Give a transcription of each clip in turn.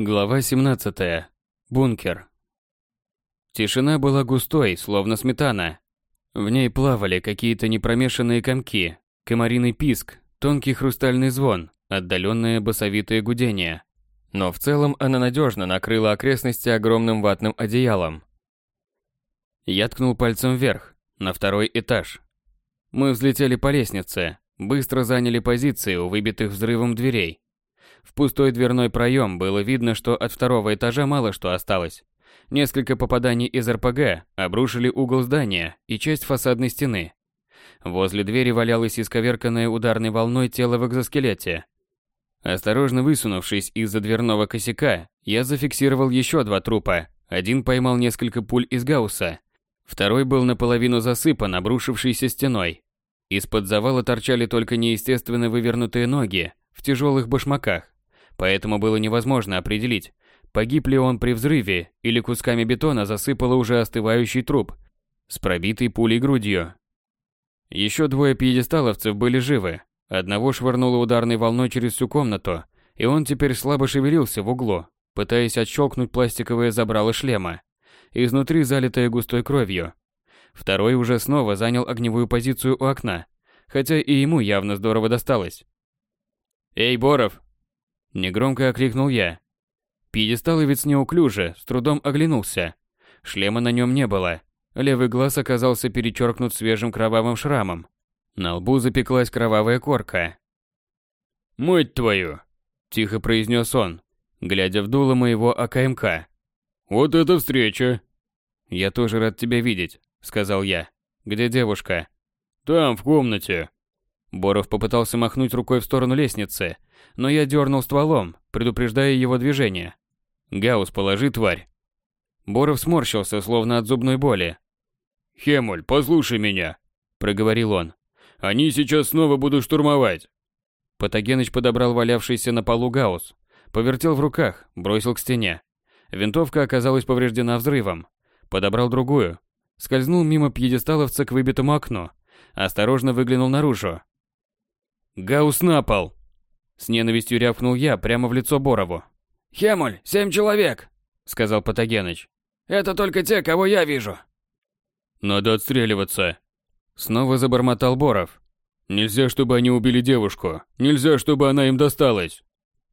Глава 17. Бункер. Тишина была густой, словно сметана. В ней плавали какие-то непромешанные комки, комариный писк, тонкий хрустальный звон, отдаленное басовитое гудение. Но в целом она надежно накрыла окрестности огромным ватным одеялом. Я ткнул пальцем вверх, на второй этаж. Мы взлетели по лестнице, быстро заняли позиции у выбитых взрывом дверей. В пустой дверной проем было видно, что от второго этажа мало что осталось. Несколько попаданий из РПГ обрушили угол здания и часть фасадной стены. Возле двери валялось исковерканное ударной волной тело в экзоскелете. Осторожно высунувшись из-за дверного косяка, я зафиксировал еще два трупа. Один поймал несколько пуль из гаусса, второй был наполовину засыпан обрушившейся стеной. Из-под завала торчали только неестественно вывернутые ноги в тяжелых башмаках, поэтому было невозможно определить, погиб ли он при взрыве или кусками бетона засыпало уже остывающий труп с пробитой пулей грудью. Еще двое пьедесталовцев были живы. Одного швырнуло ударной волной через всю комнату, и он теперь слабо шевелился в углу, пытаясь отщелкнуть пластиковое забрало шлема, изнутри залитое густой кровью. Второй уже снова занял огневую позицию у окна, хотя и ему явно здорово досталось. «Эй, Боров!» Негромко окликнул я. Пьедесталовец неуклюже, с трудом оглянулся. Шлема на нем не было. Левый глаз оказался перечеркнут свежим кровавым шрамом. На лбу запеклась кровавая корка. «Мать твою!» – тихо произнес он, глядя в дуло моего АКМК. «Вот это встреча!» «Я тоже рад тебя видеть», – сказал я. «Где девушка?» «Там, в комнате», Боров попытался махнуть рукой в сторону лестницы, но я дернул стволом, предупреждая его движение. «Гаус, положи, тварь!» Боров сморщился, словно от зубной боли. «Хемуль, послушай меня!» – проговорил он. «Они сейчас снова будут штурмовать!» Патогеныч подобрал валявшийся на полу гаусс, повертел в руках, бросил к стене. Винтовка оказалась повреждена взрывом. Подобрал другую. Скользнул мимо пьедесталовца к выбитому окну. Осторожно выглянул наружу. «Гаус на пол!» С ненавистью рявкнул я прямо в лицо Борову. «Хемуль, семь человек!» — сказал Патогеныч. «Это только те, кого я вижу!» «Надо отстреливаться!» Снова забормотал Боров. «Нельзя, чтобы они убили девушку. Нельзя, чтобы она им досталась!»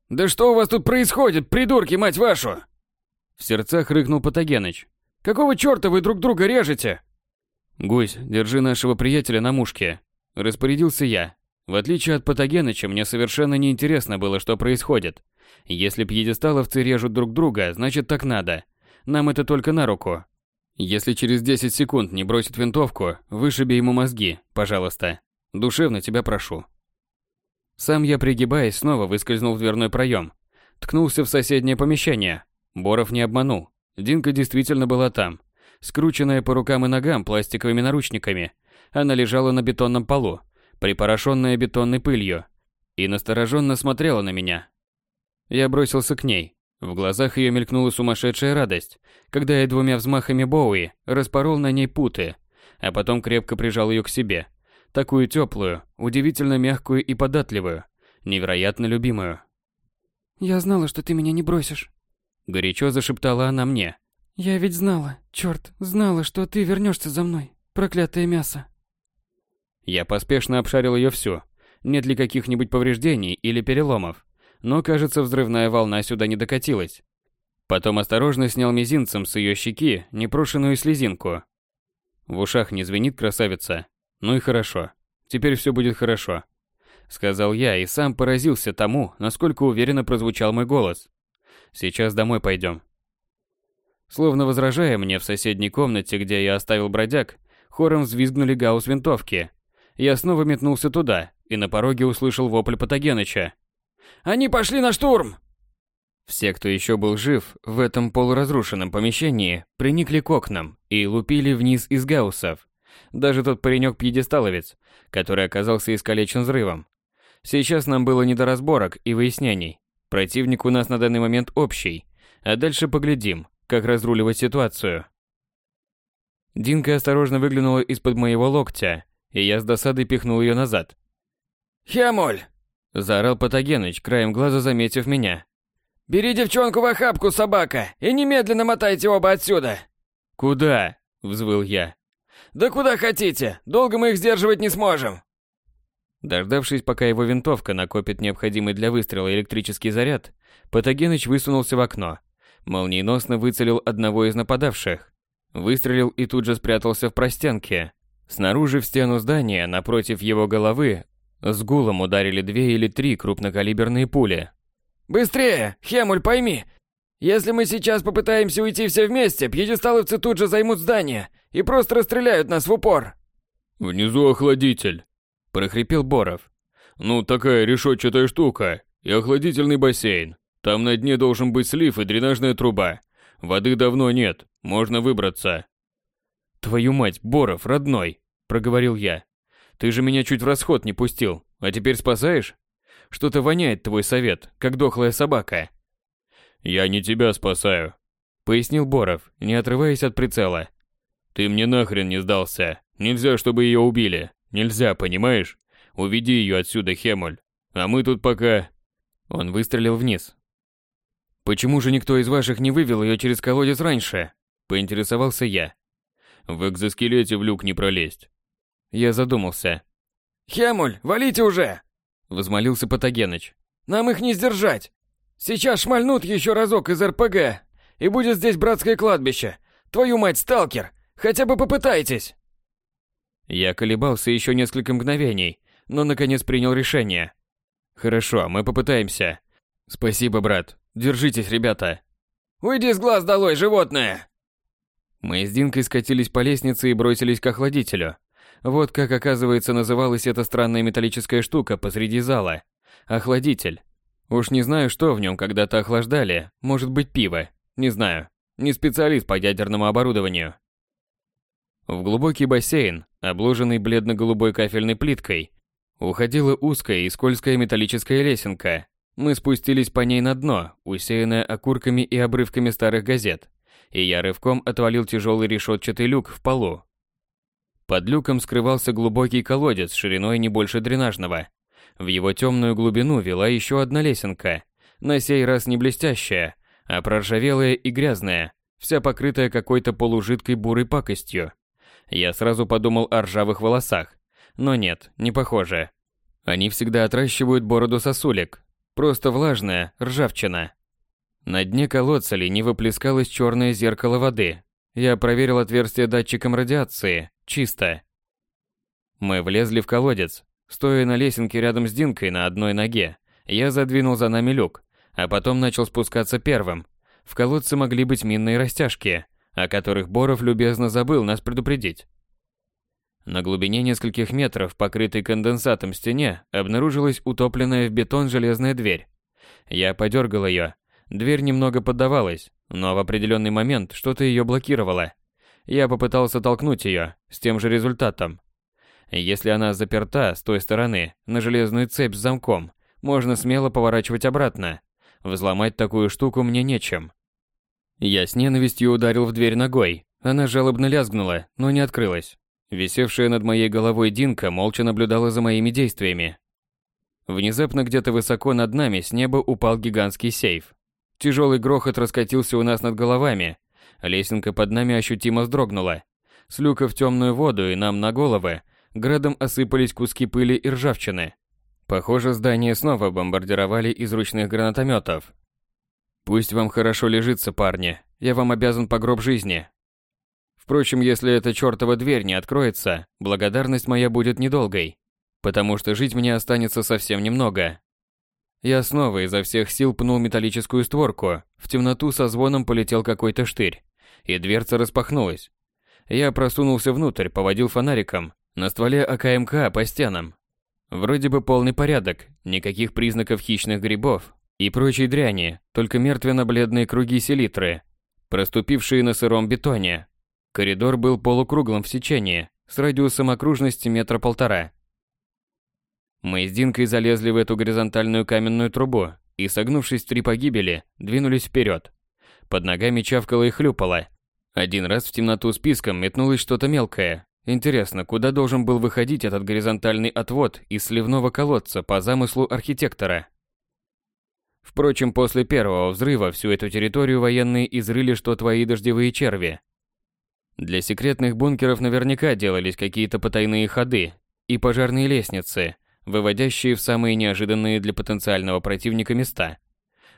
«Да что у вас тут происходит, придурки, мать вашу?» В сердцах рыкнул Патогеныч. «Какого черта вы друг друга режете?» «Гусь, держи нашего приятеля на мушке», — распорядился я, в отличие от Патогеныча, мне совершенно не интересно было, что происходит. Если пьедесталовцы режут друг друга, значит так надо. Нам это только на руку. Если через 10 секунд не бросит винтовку, вышиби ему мозги, пожалуйста. Душевно тебя прошу. Сам я, пригибаясь, снова выскользнул в дверной проем. Ткнулся в соседнее помещение. Боров не обманул. Динка действительно была там. Скрученная по рукам и ногам пластиковыми наручниками. Она лежала на бетонном полу, припорошенная бетонной пылью, и настороженно смотрела на меня. Я бросился к ней. В глазах ее мелькнула сумасшедшая радость, когда я двумя взмахами Боуи распорол на ней путы, а потом крепко прижал ее к себе. Такую теплую, удивительно мягкую и податливую, невероятно любимую. «Я знала, что ты меня не бросишь», — горячо зашептала она мне. «Я ведь знала, черт, знала, что ты вернешься за мной, проклятое мясо». Я поспешно обшарил ее всю. Нет ли каких-нибудь повреждений или переломов? Но, кажется, взрывная волна сюда не докатилась. Потом осторожно снял мизинцем с ее щеки непрошенную слезинку. В ушах не звенит красавица. Ну и хорошо. Теперь все будет хорошо. Сказал я и сам поразился тому, насколько уверенно прозвучал мой голос. Сейчас домой пойдем. Словно возражая мне в соседней комнате, где я оставил бродяг, хором взвизгнули гаусс винтовки, я снова метнулся туда и на пороге услышал вопль Патогеныча. «Они пошли на штурм!» Все, кто еще был жив в этом полуразрушенном помещении, приникли к окнам и лупили вниз из гауссов. Даже тот паренек-пьедесталовец, который оказался искалечен взрывом. Сейчас нам было не до разборок и выяснений. Противник у нас на данный момент общий, а дальше поглядим, как разруливать ситуацию. Динка осторожно выглянула из-под моего локтя и я с досадой пихнул ее назад. «Хемуль!» – заорал Патогеныч, краем глаза заметив меня. Бери девчонку в охапку, собака, и немедленно мотайте оба отсюда. Куда? Взвыл я. Да куда хотите, долго мы их сдерживать не сможем. Дождавшись, пока его винтовка накопит необходимый для выстрела электрический заряд, Патогеныч высунулся в окно. Молниеносно выцелил одного из нападавших. Выстрелил и тут же спрятался в простенке. Снаружи в стену здания, напротив его головы, с гулом ударили две или три крупнокалиберные пули. «Быстрее! Хемуль, пойми! Если мы сейчас попытаемся уйти все вместе, пьедесталовцы тут же займут здание и просто расстреляют нас в упор!» «Внизу охладитель!» – прохрипел Боров. «Ну, такая решетчатая штука и охладительный бассейн. Там на дне должен быть слив и дренажная труба. Воды давно нет, можно выбраться». «Твою мать, Боров, родной!» – проговорил я. «Ты же меня чуть в расход не пустил, а теперь спасаешь? Что-то воняет твой совет, как дохлая собака». «Я не тебя спасаю», – пояснил Боров, не отрываясь от прицела. «Ты мне нахрен не сдался. Нельзя, чтобы ее убили. Нельзя, понимаешь? Уведи ее отсюда, Хемуль. А мы тут пока...» Он выстрелил вниз. «Почему же никто из ваших не вывел ее через колодец раньше?» – поинтересовался я. В экзоскелете в люк не пролезть. Я задумался. «Хемуль, валите уже!» – возмолился Патогеныч. «Нам их не сдержать! Сейчас шмальнут еще разок из РПГ, и будет здесь братское кладбище. Твою мать, сталкер! Хотя бы попытайтесь!» Я колебался еще несколько мгновений, но наконец принял решение. «Хорошо, мы попытаемся. Спасибо, брат. Держитесь, ребята!» «Уйди с глаз долой, животное!» Мы с Динкой скатились по лестнице и бросились к охладителю. Вот как, оказывается, называлась эта странная металлическая штука посреди зала. Охладитель. Уж не знаю, что в нем когда-то охлаждали. Может быть, пиво. Не знаю. Не специалист по ядерному оборудованию. В глубокий бассейн, обложенный бледно-голубой кафельной плиткой, уходила узкая и скользкая металлическая лесенка. Мы спустились по ней на дно, усеянное окурками и обрывками старых газет и я рывком отвалил тяжелый решетчатый люк в полу. Под люком скрывался глубокий колодец шириной не больше дренажного. В его темную глубину вела еще одна лесенка, на сей раз не блестящая, а проржавелая и грязная, вся покрытая какой-то полужидкой бурой пакостью. Я сразу подумал о ржавых волосах, но нет, не похоже. Они всегда отращивают бороду сосулек, просто влажная ржавчина. На дне колодца лениво плескалось черное зеркало воды. Я проверил отверстие датчиком радиации. Чисто. Мы влезли в колодец. Стоя на лесенке рядом с Динкой на одной ноге, я задвинул за нами люк, а потом начал спускаться первым. В колодце могли быть минные растяжки, о которых Боров любезно забыл нас предупредить. На глубине нескольких метров, покрытой конденсатом стене, обнаружилась утопленная в бетон железная дверь. Я подергал ее, Дверь немного поддавалась, но в определенный момент что-то ее блокировало. Я попытался толкнуть ее, с тем же результатом. Если она заперта с той стороны, на железную цепь с замком, можно смело поворачивать обратно. Взломать такую штуку мне нечем. Я с ненавистью ударил в дверь ногой. Она жалобно лязгнула, но не открылась. Висевшая над моей головой Динка молча наблюдала за моими действиями. Внезапно где-то высоко над нами с неба упал гигантский сейф. Тяжелый грохот раскатился у нас над головами. Лесенка под нами ощутимо вздрогнула. С люка в темную воду и нам на головы градом осыпались куски пыли и ржавчины. Похоже, здание снова бомбардировали из ручных гранатометов. Пусть вам хорошо лежится, парни. Я вам обязан по гроб жизни. Впрочем, если эта чертова дверь не откроется, благодарность моя будет недолгой, потому что жить мне останется совсем немного. Я снова изо всех сил пнул металлическую створку. В темноту со звоном полетел какой-то штырь, и дверца распахнулась. Я просунулся внутрь, поводил фонариком. На стволе АКМК по стенам. Вроде бы полный порядок, никаких признаков хищных грибов и прочей дряни, только мертвенно-бледные круги селитры, проступившие на сыром бетоне. Коридор был полукруглым в сечении, с радиусом окружности метра полтора. Мы с Динкой залезли в эту горизонтальную каменную трубу и, согнувшись в три погибели, двинулись вперед. Под ногами чавкало и хлюпало. Один раз в темноту списком метнулось что-то мелкое. Интересно, куда должен был выходить этот горизонтальный отвод из сливного колодца по замыслу архитектора? Впрочем, после первого взрыва всю эту территорию военные изрыли, что твои дождевые черви. Для секретных бункеров наверняка делались какие-то потайные ходы и пожарные лестницы, выводящие в самые неожиданные для потенциального противника места.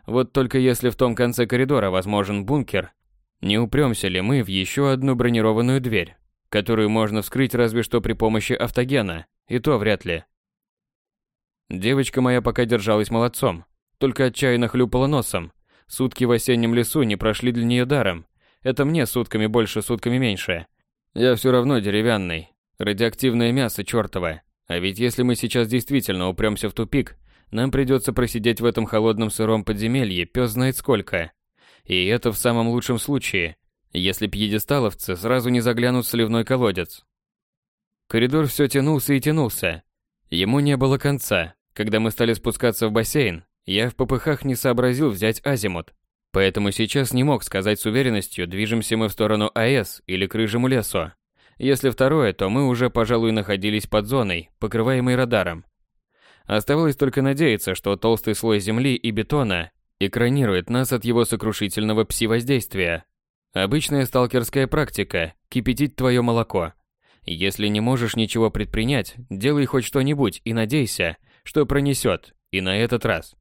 Вот только если в том конце коридора возможен бункер, не упремся ли мы в еще одну бронированную дверь, которую можно вскрыть разве что при помощи автогена, и то вряд ли. Девочка моя пока держалась молодцом, только отчаянно хлюпала носом. Сутки в осеннем лесу не прошли для нее даром. Это мне сутками больше, сутками меньше. Я все равно деревянный. Радиоактивное мясо чертово. А ведь если мы сейчас действительно упремся в тупик, нам придется просидеть в этом холодном сыром подземелье пес знает сколько. И это в самом лучшем случае, если пьедесталовцы сразу не заглянут в сливной колодец. Коридор все тянулся и тянулся. Ему не было конца. Когда мы стали спускаться в бассейн, я в попыхах не сообразил взять азимут. Поэтому сейчас не мог сказать с уверенностью, движемся мы в сторону АЭС или к рыжему лесу. Если второе, то мы уже, пожалуй, находились под зоной, покрываемой радаром. Оставалось только надеяться, что толстый слой земли и бетона экранирует нас от его сокрушительного пси-воздействия. Обычная сталкерская практика – кипятить твое молоко. Если не можешь ничего предпринять, делай хоть что-нибудь и надейся, что пронесет, и на этот раз.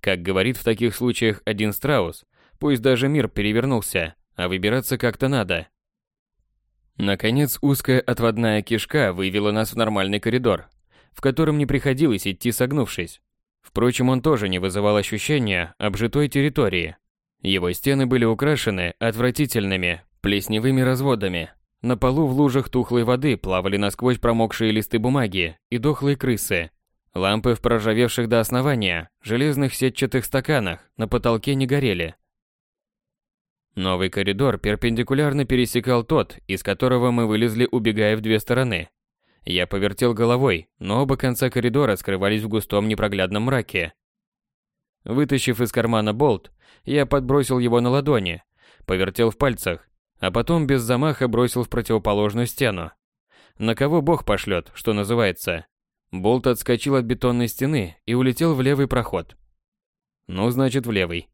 Как говорит в таких случаях один страус, пусть даже мир перевернулся, а выбираться как-то надо. Наконец, узкая отводная кишка вывела нас в нормальный коридор, в котором не приходилось идти согнувшись. Впрочем, он тоже не вызывал ощущения обжитой территории. Его стены были украшены отвратительными плесневыми разводами. На полу в лужах тухлой воды плавали насквозь промокшие листы бумаги и дохлые крысы. Лампы в проржавевших до основания железных сетчатых стаканах на потолке не горели. Новый коридор перпендикулярно пересекал тот, из которого мы вылезли, убегая в две стороны. Я повертел головой, но оба конца коридора скрывались в густом непроглядном мраке. Вытащив из кармана болт, я подбросил его на ладони, повертел в пальцах, а потом без замаха бросил в противоположную стену. На кого бог пошлет, что называется. Болт отскочил от бетонной стены и улетел в левый проход. Ну, значит, в левый.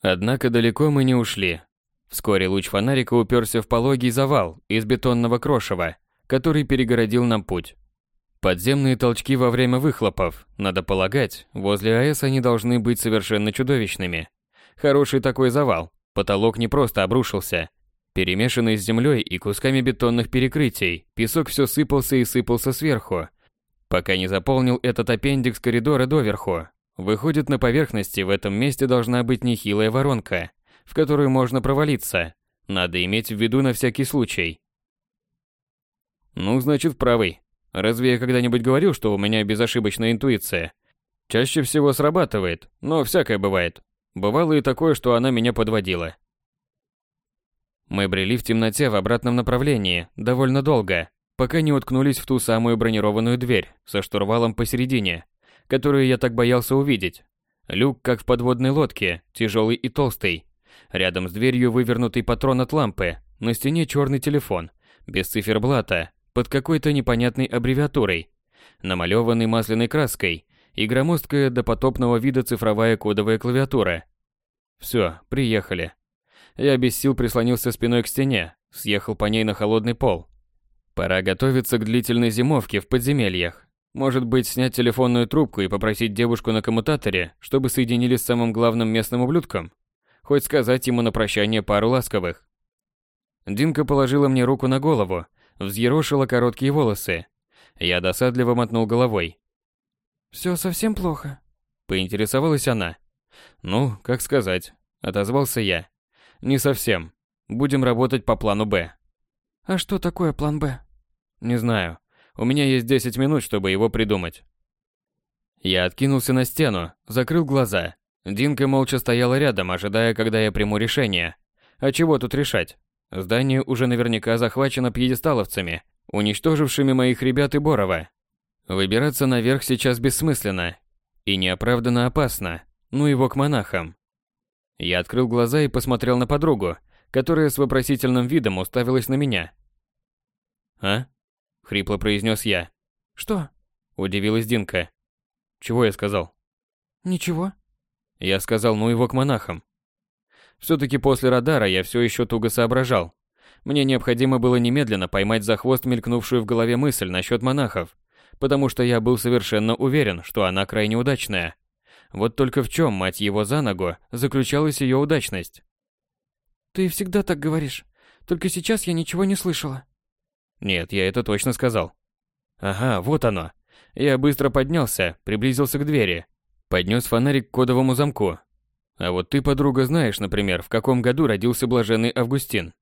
Однако далеко мы не ушли. Вскоре луч фонарика уперся в пологий завал из бетонного крошева, который перегородил нам путь. Подземные толчки во время выхлопов, надо полагать, возле АЭС они должны быть совершенно чудовищными. Хороший такой завал, потолок не просто обрушился. Перемешанный с землей и кусками бетонных перекрытий, песок все сыпался и сыпался сверху, пока не заполнил этот аппендикс коридора доверху. Выходит, на поверхности в этом месте должна быть нехилая воронка, в которую можно провалиться. Надо иметь в виду на всякий случай. Ну, значит, правый. Разве я когда-нибудь говорил, что у меня безошибочная интуиция? Чаще всего срабатывает, но всякое бывает. Бывало и такое, что она меня подводила. Мы брели в темноте в обратном направлении довольно долго, пока не уткнулись в ту самую бронированную дверь со штурвалом посередине, которую я так боялся увидеть. Люк, как в подводной лодке, тяжелый и толстый. Рядом с дверью вывернутый патрон от лампы, на стене черный телефон, без циферблата, под какой-то непонятной аббревиатурой, намалеванный масляной краской и громоздкая до потопного вида цифровая кодовая клавиатура. Все, приехали. Я без сил прислонился спиной к стене, съехал по ней на холодный пол. Пора готовиться к длительной зимовке в подземельях. Может быть, снять телефонную трубку и попросить девушку на коммутаторе, чтобы соединили с самым главным местным ублюдком? Хоть сказать ему на прощание пару ласковых. Динка положила мне руку на голову, взъерошила короткие волосы. Я досадливо мотнул головой. «Все совсем плохо?» Поинтересовалась она. «Ну, как сказать», — отозвался я. «Не совсем. Будем работать по плану «Б». «А что такое план «Б»?» «Не знаю. У меня есть 10 минут, чтобы его придумать. Я откинулся на стену, закрыл глаза. Динка молча стояла рядом, ожидая, когда я приму решение. А чего тут решать? Здание уже наверняка захвачено пьедесталовцами, уничтожившими моих ребят и Борова. Выбираться наверх сейчас бессмысленно. И неоправданно опасно. Ну его к монахам. Я открыл глаза и посмотрел на подругу, которая с вопросительным видом уставилась на меня. «А?» Хрипло произнес я. Что? Удивилась Динка. Чего я сказал? Ничего. Я сказал, ну его к монахам. Все-таки после радара я все еще туго соображал. Мне необходимо было немедленно поймать за хвост мелькнувшую в голове мысль насчет монахов, потому что я был совершенно уверен, что она крайне удачная. Вот только в чем, мать его за ногу, заключалась ее удачность? «Ты всегда так говоришь. Только сейчас я ничего не слышала». Нет, я это точно сказал. Ага, вот оно. Я быстро поднялся, приблизился к двери, поднес фонарик к кодовому замку. А вот ты, подруга, знаешь, например, в каком году родился блаженный Августин?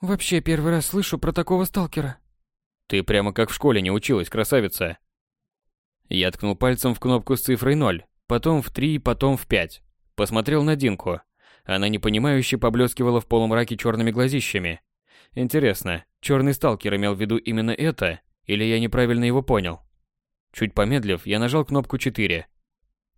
Вообще первый раз слышу про такого сталкера. Ты прямо как в школе не училась, красавица. Я ткнул пальцем в кнопку с цифрой 0, потом в 3, потом в 5. Посмотрел на Динку. Она непонимающе поблескивала в полумраке черными глазищами. Интересно, черный сталкер имел в виду именно это, или я неправильно его понял? Чуть помедлив, я нажал кнопку 4.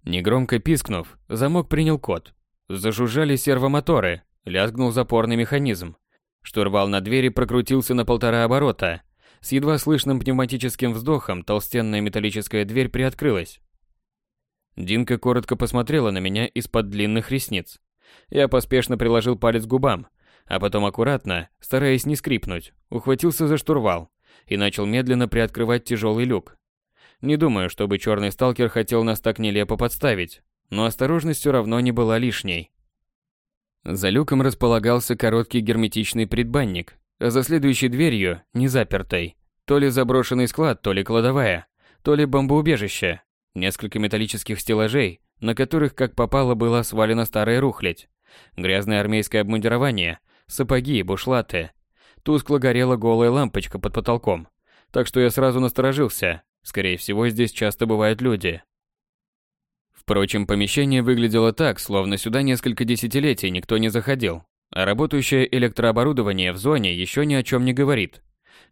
Негромко пискнув, замок принял код. Зажужжали сервомоторы, лязгнул запорный механизм. Штурвал на двери прокрутился на полтора оборота. С едва слышным пневматическим вздохом толстенная металлическая дверь приоткрылась. Динка коротко посмотрела на меня из-под длинных ресниц. Я поспешно приложил палец к губам, а потом аккуратно, стараясь не скрипнуть, ухватился за штурвал и начал медленно приоткрывать тяжелый люк. Не думаю, чтобы черный сталкер хотел нас так нелепо подставить, но осторожность все равно не была лишней. За люком располагался короткий герметичный предбанник, а за следующей дверью, не запертой, то ли заброшенный склад, то ли кладовая, то ли бомбоубежище, несколько металлических стеллажей, на которых как попало была свалена старая рухлядь, грязное армейское обмундирование, сапоги, бушлаты. Тускло горела голая лампочка под потолком, так что я сразу насторожился, Скорее всего, здесь часто бывают люди. Впрочем, помещение выглядело так, словно сюда несколько десятилетий никто не заходил. А работающее электрооборудование в зоне еще ни о чем не говорит.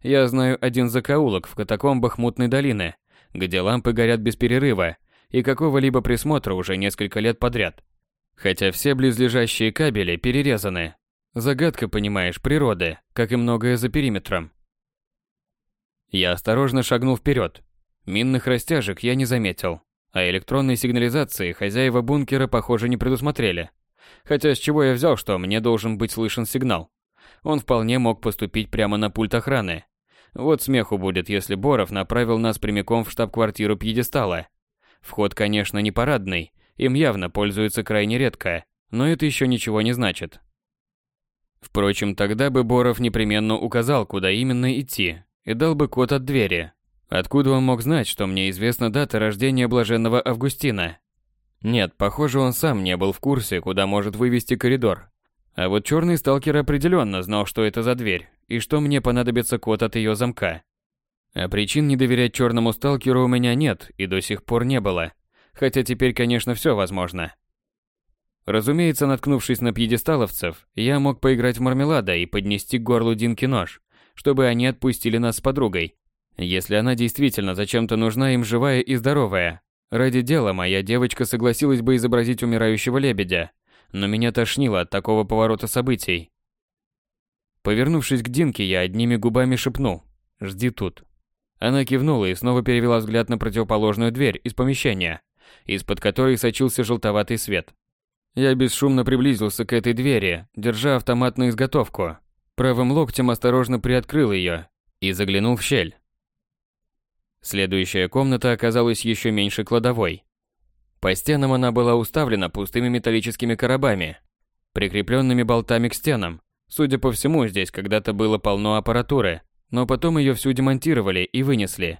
Я знаю один закоулок в катакомбах Мутной долины, где лампы горят без перерыва и какого-либо присмотра уже несколько лет подряд. Хотя все близлежащие кабели перерезаны. Загадка, понимаешь, природы, как и многое за периметром. Я осторожно шагнул вперед, Минных растяжек я не заметил, а электронной сигнализации хозяева бункера, похоже, не предусмотрели. Хотя с чего я взял, что мне должен быть слышен сигнал? Он вполне мог поступить прямо на пульт охраны. Вот смеху будет, если Боров направил нас прямиком в штаб-квартиру пьедестала. Вход, конечно, не парадный, им явно пользуются крайне редко, но это еще ничего не значит. Впрочем, тогда бы Боров непременно указал, куда именно идти, и дал бы код от двери, Откуда он мог знать, что мне известна дата рождения блаженного Августина? Нет, похоже, он сам не был в курсе, куда может вывести коридор. А вот черный сталкер определенно знал, что это за дверь, и что мне понадобится код от ее замка. А причин не доверять черному сталкеру у меня нет и до сих пор не было. Хотя теперь, конечно, все возможно. Разумеется, наткнувшись на пьедесталовцев, я мог поиграть в мармелада и поднести к горлу Динки нож, чтобы они отпустили нас с подругой. Если она действительно зачем-то нужна им живая и здоровая. Ради дела моя девочка согласилась бы изобразить умирающего лебедя, но меня тошнило от такого поворота событий. Повернувшись к Динке, я одними губами шепнул «Жди тут». Она кивнула и снова перевела взгляд на противоположную дверь из помещения, из-под которой сочился желтоватый свет. Я бесшумно приблизился к этой двери, держа автомат на изготовку. Правым локтем осторожно приоткрыл ее и заглянул в щель. Следующая комната оказалась еще меньше кладовой. По стенам она была уставлена пустыми металлическими коробами, прикрепленными болтами к стенам. Судя по всему, здесь когда-то было полно аппаратуры, но потом ее всю демонтировали и вынесли.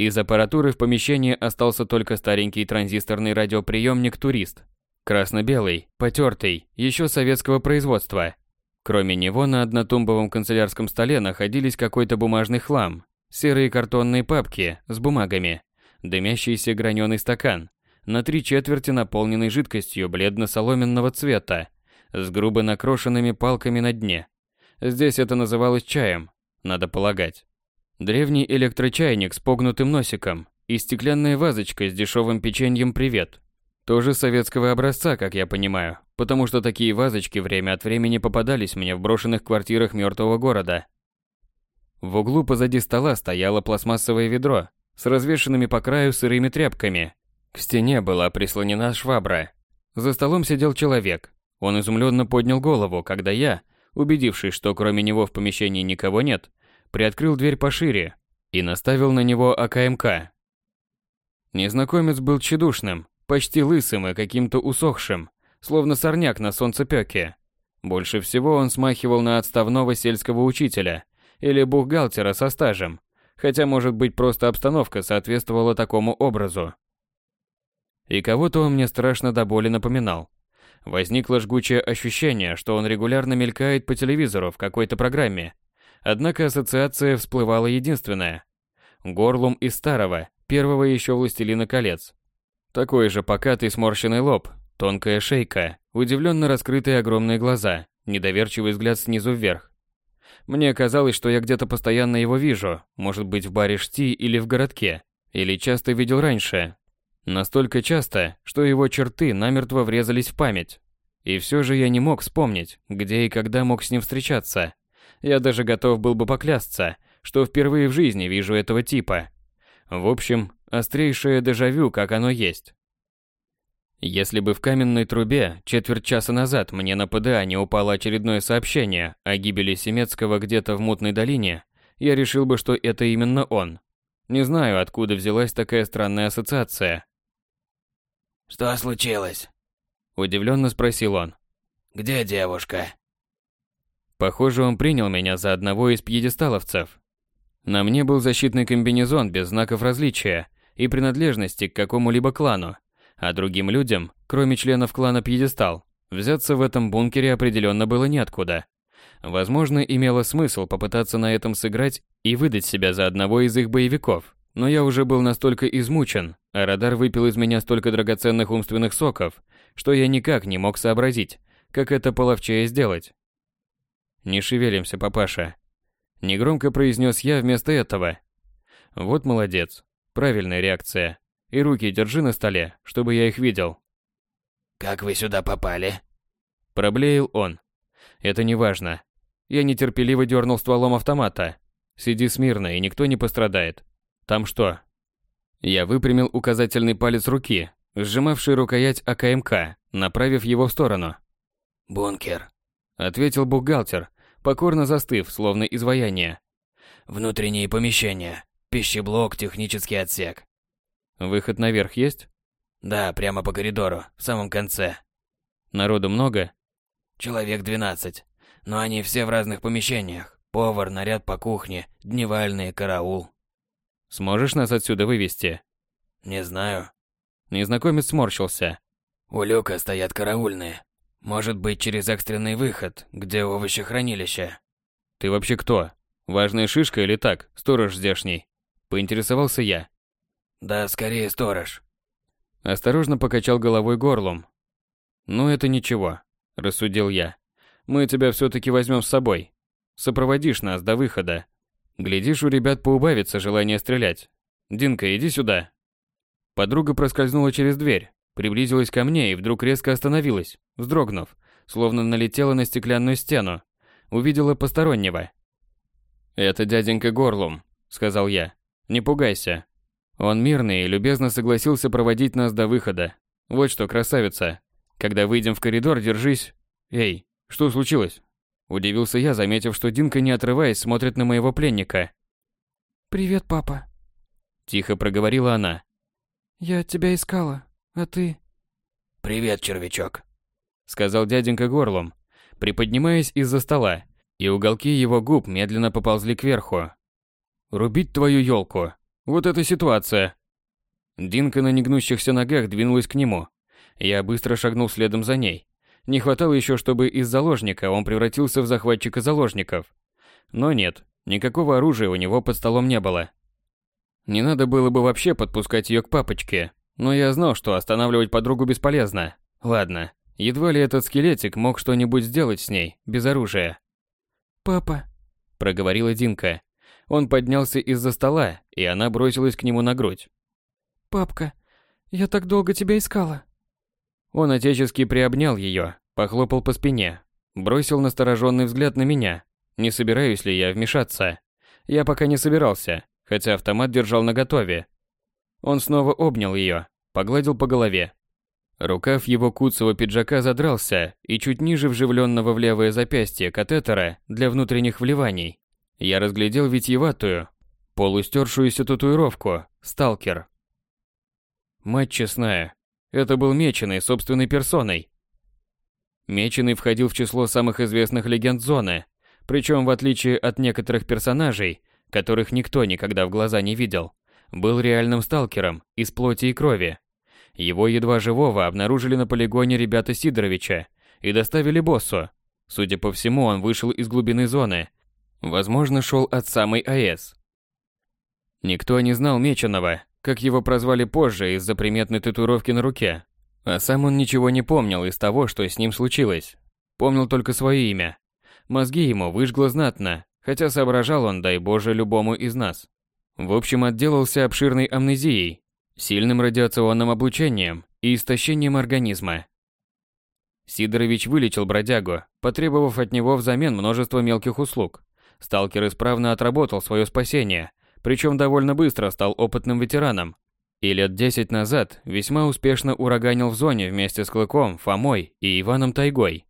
Из аппаратуры в помещении остался только старенький транзисторный радиоприемник «Турист». Красно-белый, потертый, еще советского производства. Кроме него на однотумбовом канцелярском столе находились какой-то бумажный хлам, серые картонные папки с бумагами, дымящийся граненый стакан, на три четверти наполненный жидкостью бледно-соломенного цвета, с грубо накрошенными палками на дне. Здесь это называлось чаем, надо полагать. Древний электрочайник с погнутым носиком и стеклянная вазочка с дешевым печеньем «Привет». Тоже советского образца, как я понимаю, потому что такие вазочки время от времени попадались мне в брошенных квартирах мертвого города – в углу позади стола стояло пластмассовое ведро с развешенными по краю сырыми тряпками. К стене была прислонена швабра. За столом сидел человек. Он изумленно поднял голову, когда я, убедившись, что кроме него в помещении никого нет, приоткрыл дверь пошире и наставил на него АКМК. Незнакомец был тщедушным, почти лысым и каким-то усохшим, словно сорняк на солнцепёке. Больше всего он смахивал на отставного сельского учителя или бухгалтера со стажем, хотя, может быть, просто обстановка соответствовала такому образу. И кого-то он мне страшно до боли напоминал. Возникло жгучее ощущение, что он регулярно мелькает по телевизору в какой-то программе. Однако ассоциация всплывала единственная. Горлум из старого, первого еще «Властелина колец». Такой же покатый сморщенный лоб, тонкая шейка, удивленно раскрытые огромные глаза, недоверчивый взгляд снизу вверх. Мне казалось, что я где-то постоянно его вижу, может быть в баре Шти или в городке, или часто видел раньше, Настолько часто, что его черты намертво врезались в память. И все же я не мог вспомнить, где и когда мог с ним встречаться. Я даже готов был бы поклясться, что впервые в жизни вижу этого типа. В общем, острейшее дежавю, как оно есть. Если бы в каменной трубе четверть часа назад мне на ПДА не упало очередное сообщение о гибели Семецкого где-то в мутной долине, я решил бы, что это именно он. Не знаю, откуда взялась такая странная ассоциация. «Что случилось?» Удивленно спросил он. «Где девушка?» Похоже, он принял меня за одного из пьедесталовцев. На мне был защитный комбинезон без знаков различия и принадлежности к какому-либо клану, а другим людям, кроме членов клана Пьедестал, взяться в этом бункере определенно было неоткуда. Возможно, имело смысл попытаться на этом сыграть и выдать себя за одного из их боевиков, но я уже был настолько измучен, а радар выпил из меня столько драгоценных умственных соков, что я никак не мог сообразить, как это половчее сделать. «Не шевелимся, папаша», — негромко произнес я вместо этого. «Вот молодец. Правильная реакция. И руки держи на столе, чтобы я их видел». «Как вы сюда попали?» Проблеял он. «Это не важно. Я нетерпеливо дернул стволом автомата. Сиди смирно, и никто не пострадает. Там что, я выпрямил указательный палец руки, сжимавший рукоять АКМК, направив его в сторону. «Бункер», — ответил бухгалтер, покорно застыв, словно изваяние. «Внутренние помещения. Пищеблок, технический отсек». «Выход наверх есть?» «Да, прямо по коридору, в самом конце». «Народу много?» «Человек 12. Но они все в разных помещениях. Повар, наряд по кухне, дневальные, караул». Сможешь нас отсюда вывести? Не знаю. Незнакомец сморщился. У люка стоят караульные. Может быть, через экстренный выход, где овощехранилище. Ты вообще кто? Важная шишка или так, сторож здешний? Поинтересовался я. Да, скорее сторож. Осторожно покачал головой горлом. Ну это ничего, рассудил я. Мы тебя все-таки возьмем с собой. Сопроводишь нас до выхода, Глядишь, у ребят поубавится желание стрелять. Динка, иди сюда. Подруга проскользнула через дверь, приблизилась ко мне и вдруг резко остановилась, вздрогнув, словно налетела на стеклянную стену. Увидела постороннего. «Это дяденька Горлум», — сказал я. «Не пугайся». Он мирный и любезно согласился проводить нас до выхода. Вот что, красавица. Когда выйдем в коридор, держись. Эй, что случилось? Удивился я, заметив, что Динка, не отрываясь, смотрит на моего пленника. «Привет, папа», — тихо проговорила она. «Я тебя искала, а ты...» «Привет, червячок», — сказал дяденька горлом, приподнимаясь из-за стола, и уголки его губ медленно поползли кверху. «Рубить твою елку! Вот эта ситуация!» Динка на негнущихся ногах двинулась к нему. Я быстро шагнул следом за ней. Не хватало еще, чтобы из заложника он превратился в захватчика заложников. Но нет, никакого оружия у него под столом не было. Не надо было бы вообще подпускать ее к папочке, но я знал, что останавливать подругу бесполезно. Ладно, едва ли этот скелетик мог что-нибудь сделать с ней, без оружия. «Папа», — проговорила Динка. Он поднялся из-за стола, и она бросилась к нему на грудь. «Папка, я так долго тебя искала». Он отечески приобнял ее, Похлопал по спине. Бросил настороженный взгляд на меня. Не собираюсь ли я вмешаться? Я пока не собирался, хотя автомат держал наготове. Он снова обнял ее, погладил по голове. Рукав его куцого пиджака задрался, и чуть ниже вживленного в левое запястье катетера для внутренних вливаний я разглядел витьеватую, полустершуюся татуировку «Сталкер». Мать честная, это был Меченый собственной персоной. Меченый входил в число самых известных легенд зоны, причем в отличие от некоторых персонажей, которых никто никогда в глаза не видел, был реальным сталкером из плоти и крови. Его едва живого обнаружили на полигоне ребята Сидоровича и доставили боссу. Судя по всему, он вышел из глубины зоны. Возможно, шел от самой АЭС. Никто не знал Меченого, как его прозвали позже из-за приметной татуировки на руке. А сам он ничего не помнил из того, что с ним случилось. Помнил только свое имя. Мозги ему выжгло знатно, хотя соображал он, дай боже, любому из нас. В общем, отделался обширной амнезией, сильным радиационным облучением и истощением организма. Сидорович вылечил бродягу, потребовав от него взамен множество мелких услуг. Сталкер исправно отработал свое спасение, причем довольно быстро стал опытным ветераном. И лет десять назад весьма успешно ураганил в зоне вместе с Клыком, Фомой и Иваном Тайгой.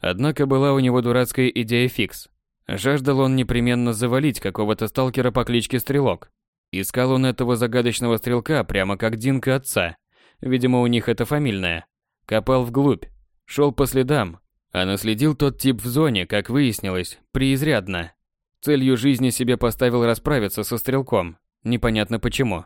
Однако была у него дурацкая идея фикс. Жаждал он непременно завалить какого-то сталкера по кличке Стрелок. Искал он этого загадочного стрелка прямо как Динка отца. Видимо, у них это фамильное. Копал вглубь, шел по следам, а наследил тот тип в зоне, как выяснилось, преизрядно. Целью жизни себе поставил расправиться со стрелком. Непонятно почему.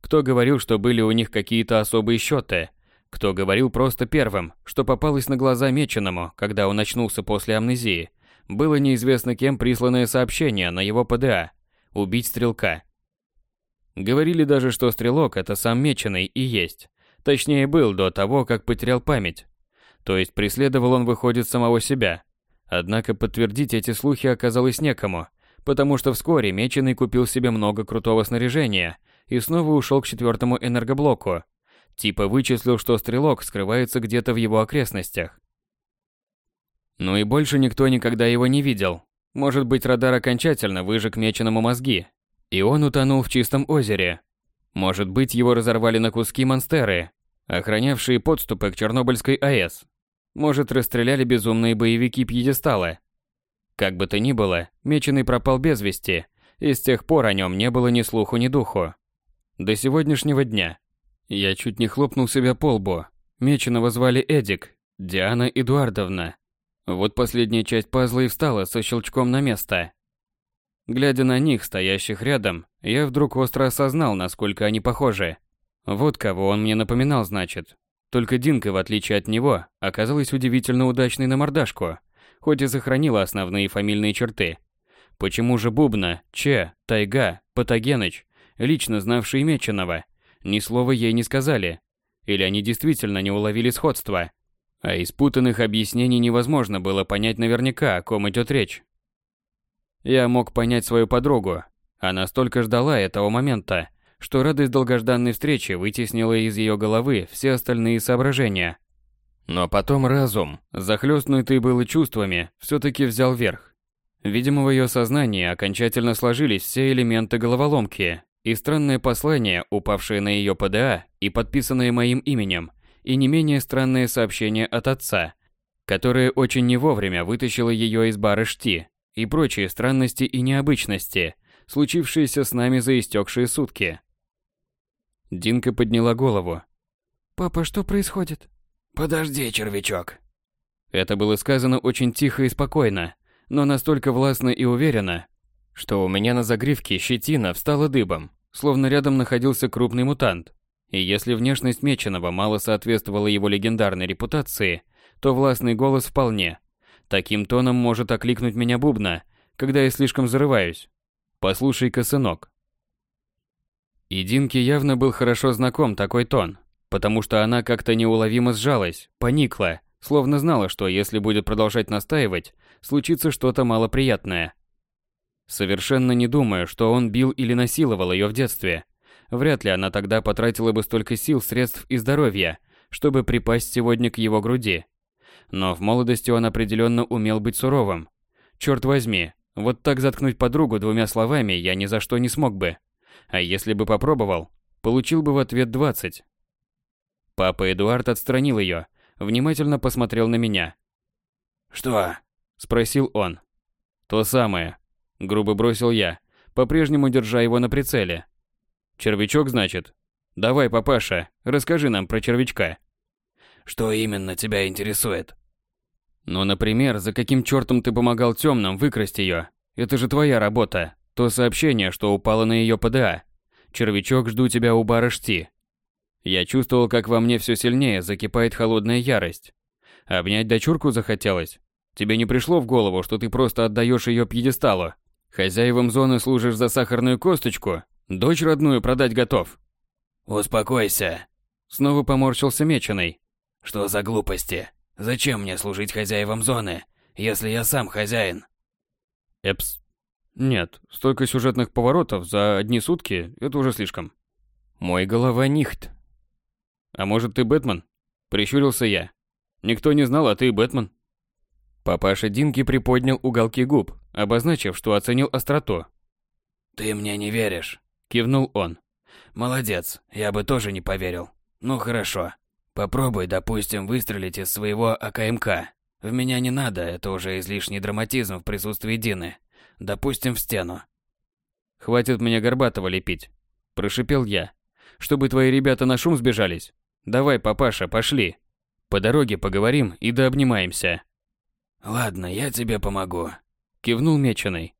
Кто говорил, что были у них какие-то особые счеты, кто говорил просто первым, что попалось на глаза Меченому, когда он очнулся после амнезии, было неизвестно кем присланное сообщение на его ПДА «Убить стрелка». Говорили даже, что стрелок – это сам Меченый и есть. Точнее, был до того, как потерял память. То есть преследовал он, выходит, самого себя. Однако подтвердить эти слухи оказалось некому, потому что вскоре Меченый купил себе много крутого снаряжения и снова ушел к четвертому энергоблоку. Типа вычислил, что стрелок скрывается где-то в его окрестностях. Ну и больше никто никогда его не видел. Может быть, радар окончательно выжег меченому мозги, и он утонул в чистом озере. Может быть, его разорвали на куски монстеры, охранявшие подступы к Чернобыльской АЭС. Может, расстреляли безумные боевики пьедестала. Как бы то ни было, Меченый пропал без вести, и с тех пор о нем не было ни слуху, ни духу. До сегодняшнего дня. Я чуть не хлопнул себя по лбу. Меченого звали Эдик, Диана Эдуардовна. Вот последняя часть пазла и встала со щелчком на место. Глядя на них, стоящих рядом, я вдруг остро осознал, насколько они похожи. Вот кого он мне напоминал, значит. Только Динка, в отличие от него, оказалась удивительно удачной на мордашку, хоть и сохранила основные фамильные черты. Почему же Бубна, Че, Тайга, Патогеныч, лично знавшие Меченого, ни слова ей не сказали? Или они действительно не уловили сходства? А из путанных объяснений невозможно было понять наверняка, о ком идет речь. Я мог понять свою подругу. Она столько ждала этого момента, что радость долгожданной встречи вытеснила из ее головы все остальные соображения. Но потом разум, захлестнутый было чувствами, все-таки взял верх. Видимо, в ее сознании окончательно сложились все элементы головоломки, и странное послание, упавшее на ее ПДА и подписанное моим именем, и не менее странное сообщение от отца, которое очень не вовремя вытащило ее из бара Шти, и прочие странности и необычности, случившиеся с нами за истекшие сутки. Динка подняла голову. «Папа, что происходит?» «Подожди, червячок». Это было сказано очень тихо и спокойно, но настолько властно и уверенно, что у меня на загривке щетина встала дыбом, словно рядом находился крупный мутант. И если внешность Меченого мало соответствовала его легендарной репутации, то властный голос вполне. Таким тоном может окликнуть меня Бубна, когда я слишком зарываюсь. Послушай-ка, сынок. И Динке явно был хорошо знаком такой тон, потому что она как-то неуловимо сжалась, поникла, словно знала, что если будет продолжать настаивать, случится что-то малоприятное. Совершенно не думая, что он бил или насиловал ее в детстве – Вряд ли она тогда потратила бы столько сил, средств и здоровья, чтобы припасть сегодня к его груди. Но в молодости он определенно умел быть суровым. Черт возьми, вот так заткнуть подругу двумя словами я ни за что не смог бы. А если бы попробовал, получил бы в ответ 20. Папа Эдуард отстранил ее, внимательно посмотрел на меня. «Что?» – спросил он. «То самое», – грубо бросил я, по-прежнему держа его на прицеле. «Червячок, значит? Давай, папаша, расскажи нам про червячка». «Что именно тебя интересует?» «Ну, например, за каким чертом ты помогал темным выкрасть ее? Это же твоя работа. То сообщение, что упало на ее ПДА. Червячок, жду тебя у бара Шти». Я чувствовал, как во мне все сильнее закипает холодная ярость. Обнять дочурку захотелось. Тебе не пришло в голову, что ты просто отдаешь ее пьедесталу? Хозяевам зоны служишь за сахарную косточку? Дочь родную продать готов? Успокойся. Снова поморщился Меченый. Что за глупости? Зачем мне служить хозяевам зоны, если я сам хозяин? Эпс. Нет, столько сюжетных поворотов за одни сутки – это уже слишком. Мой голова нихт. А может ты Бэтмен? Прищурился я. Никто не знал, а ты Бэтмен. Папаша Динки приподнял уголки губ, обозначив, что оценил остроту. «Ты мне не веришь?» – кивнул он. «Молодец, я бы тоже не поверил. Ну хорошо. Попробуй, допустим, выстрелить из своего АКМК. В меня не надо, это уже излишний драматизм в присутствии Дины. Допустим, в стену». «Хватит меня горбатого лепить», – прошипел я. «Чтобы твои ребята на шум сбежались. Давай, папаша, пошли. По дороге поговорим и дообнимаемся». «Ладно, я тебе помогу», – кивнул Меченый.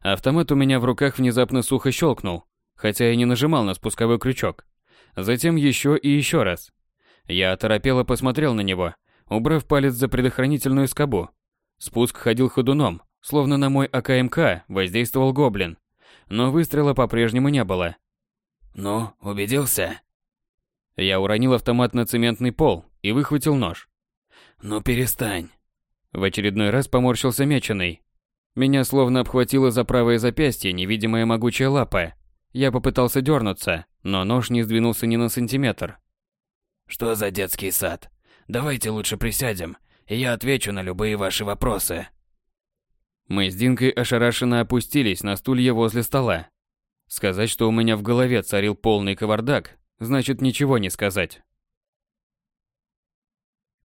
Автомат у меня в руках внезапно сухо щелкнул, хотя я не нажимал на спусковой крючок. Затем еще и еще раз. Я оторопело посмотрел на него, убрав палец за предохранительную скобу. Спуск ходил ходуном, словно на мой АКМК воздействовал гоблин. Но выстрела по-прежнему не было. «Ну, убедился?» Я уронил автомат на цементный пол и выхватил нож. «Ну перестань». В очередной раз поморщился меченый. Меня словно обхватило за правое запястье невидимая могучая лапа. Я попытался дернуться, но нож не сдвинулся ни на сантиметр. «Что за детский сад? Давайте лучше присядем, и я отвечу на любые ваши вопросы». Мы с Динкой ошарашенно опустились на стулья возле стола. Сказать, что у меня в голове царил полный кавардак, значит ничего не сказать.